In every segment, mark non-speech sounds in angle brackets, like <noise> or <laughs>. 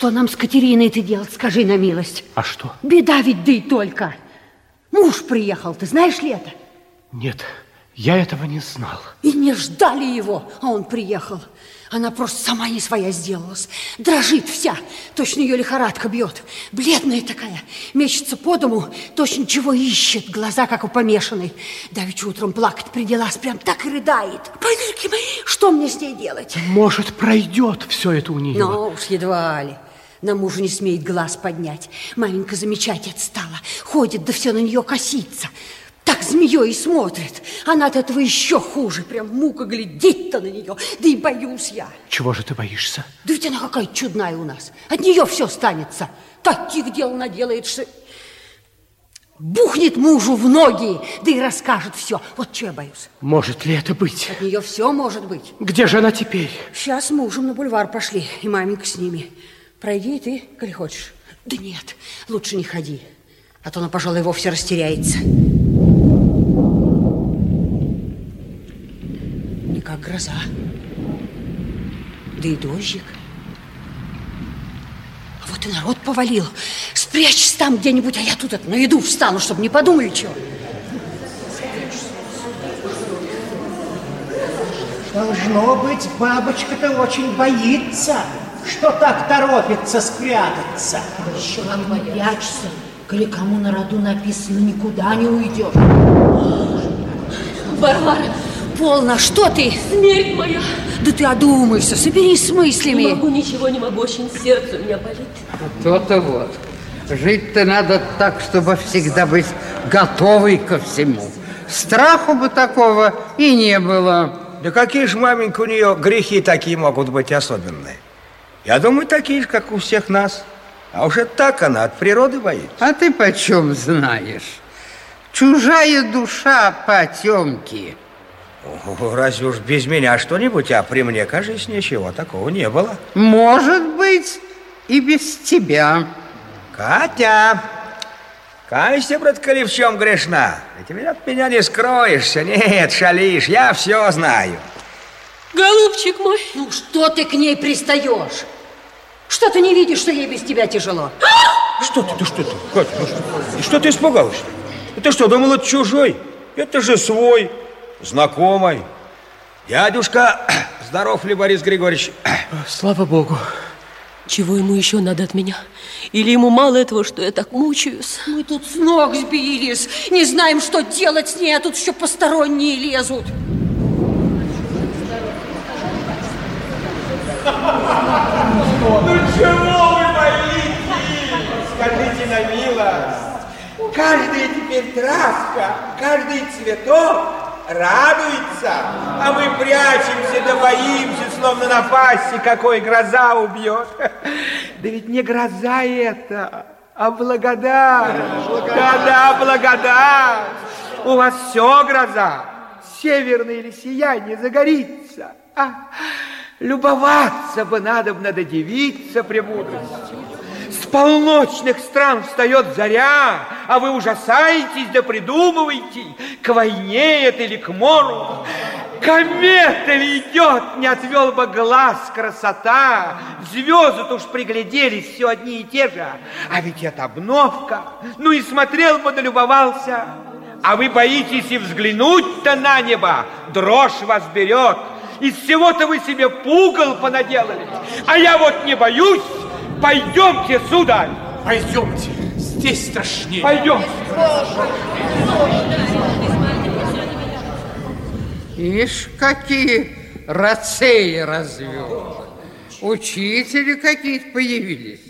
Что нам с Катериной ты делать, скажи на милость? А что? Беда ведь да и только. Муж приехал, ты знаешь ли это? Нет, я этого не знал. И не ждали его, а он приехал. Она просто сама не своя сделалась. Дрожит вся, точно ее лихорадка бьет. Бледная такая, мечется по дому, точно чего ищет, глаза как у помешанной. Давеча утром плакать приделась, прям так и рыдает. Подруги мои, что мне с ней делать? Может, пройдет все это у нее? Ну уж едва ли. На мужа не смеет глаз поднять. Маменька замечать отстала. Ходит, да все на нее косится. Так змеей и смотрит. Она от этого еще хуже. Прям мука глядеть-то на нее. Да и боюсь я. Чего же ты боишься? Да ведь она какая чудная у нас. От нее все станется. Таких дел наделает, что... Бухнет мужу в ноги, да и расскажет все. Вот чего я боюсь. Может ли это быть? От нее все может быть. Где же она теперь? Сейчас с мужем на бульвар пошли, и маменька с ними. Пройди и ты, коли хочешь. Да нет, лучше не ходи, а то она, пожалуй, вовсе растеряется. Не как гроза, да и дождик. А вот и народ повалил. Спрячься там где-нибудь, а я тут это, на еду встану, чтобы не подумали чего. Должно быть, бабочка-то очень боится, что так торопится спрятаться. Еще ладно, прячься, коли кому на роду написано, никуда не уйдешь. Варвара, полно, что ты? Смерть моя! Да ты одумайся, соберись с мыслями. Не могу, ничего не могу, очень сердце у меня болит. То-то вот. Жить-то надо так, чтобы всегда быть готовой ко всему. Страху бы такого и не было. Да какие же, маменька, у нее грехи такие могут быть особенные? Я думаю, такие же, как у всех нас. А уже так она от природы боится. А ты почем знаешь? Чужая душа потемки. О, разве уж без меня что-нибудь, а при мне, кажется, ничего такого не было. Может быть, и без тебя. Катя, кайся, брат, коли в чем грешна. Ведь от меня не скроешься. Нет, шалишь, я все знаю. Голубчик мой. Ну, что ты к ней пристаешь? Что ты не видишь, что ей без тебя тяжело? Что ты, ты что ты, Катя, ну что, и что ты испугалась? Ты что, думала, это чужой? Это же свой, знакомый. Дядюшка, <clears throat> здоров ли, Борис Григорьевич? Слава Богу. Чего ему еще надо от меня? Или ему мало этого, что я так мучаюсь? Мы тут с ног сбились, не знаем, что делать с ней, а тут еще посторонние лезут. Ну чего вы боитесь? Скажите на милость. Каждая теперь травка, каждый цветок радуется, а мы прячемся да боимся, словно на пассе, какой гроза убьет. <laughs> Да ведь не гроза это, а благодать. Да-да, благодать. У вас все гроза. Северное или сияние загорится. А, любоваться бы надо надо девица премудростью. Полночных стран встает заря, а вы ужасаетесь да придумываете, к войне это или к мору. Комета ли идет, не отвел бы глаз красота. Звезды уж пригляделись, все одни и те же. А ведь это обновка. Ну и смотрел бы, да любовался. А вы боитесь и взглянуть-то на небо, дрожь вас берет. Из всего-то вы себе пугал понаделали. А я вот не боюсь. Пойдемте, сударь. Пойдемте, здесь страшнее. Пойдемте. Ишь, какие рацеи развел. Учители какие-то появились.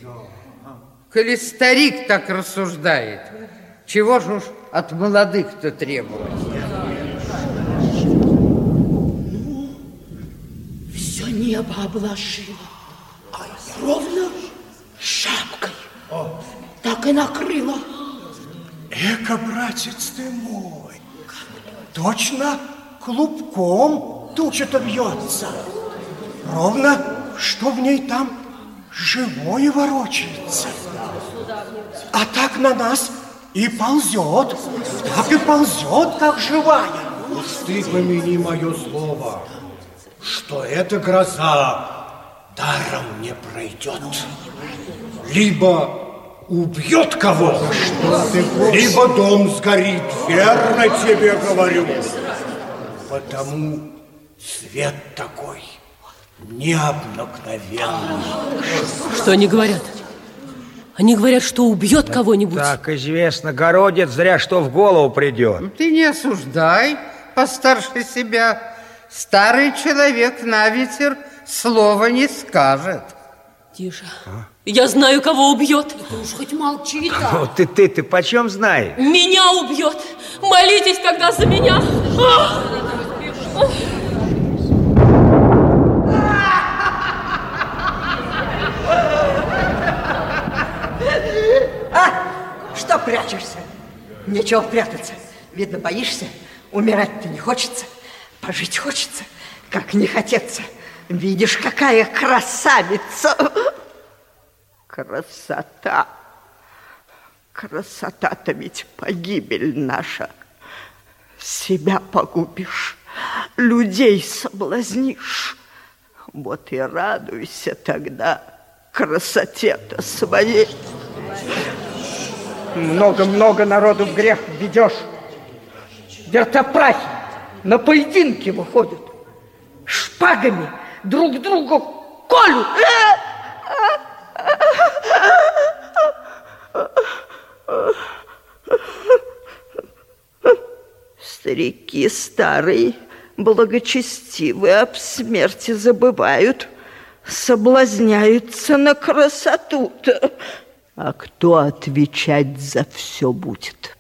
Коли старик так рассуждает, чего ж уж от молодых-то требовать? Все небо обложило, а ровно. Так и накрыло. Эка, братец ты мой, точно клубком туча-то бьется. Ровно, что в ней там живое ворочается. А так на нас и ползет, так и ползет, как живая. Уж ты помяни мое слово, что это гроза, даром не пройдет. Либо убьет кого, либо дом сгорит. Верно тебе говорю. Потому свет такой необыкновенный. Что они говорят? Они говорят, что убьет кого-нибудь. Так известно, городец зря что в голову придет. Ты не осуждай постарше себя. Старый человек на ветер слова не скажет. Тише. Я знаю, кого убьет. Ты уж хоть молчи Вот ты, ты, ты почем знаешь? Меня убьет. Молитесь тогда за меня. А, что прячешься? Нечего прятаться. Видно, боишься. Умирать-то не хочется. Пожить хочется, как не хотеться. Видишь, какая красавица. Красота. Красота-то ведь погибель наша. Себя погубишь, людей соблазнишь. Вот и радуйся тогда красоте-то своей. Много-много народу в грех ведешь. Вертопрахи на поединки выходят. Шпагами друг другу колют. Старики старые, благочестивые об смерти забывают, соблазняются на красоту-то. А кто отвечать за все будет?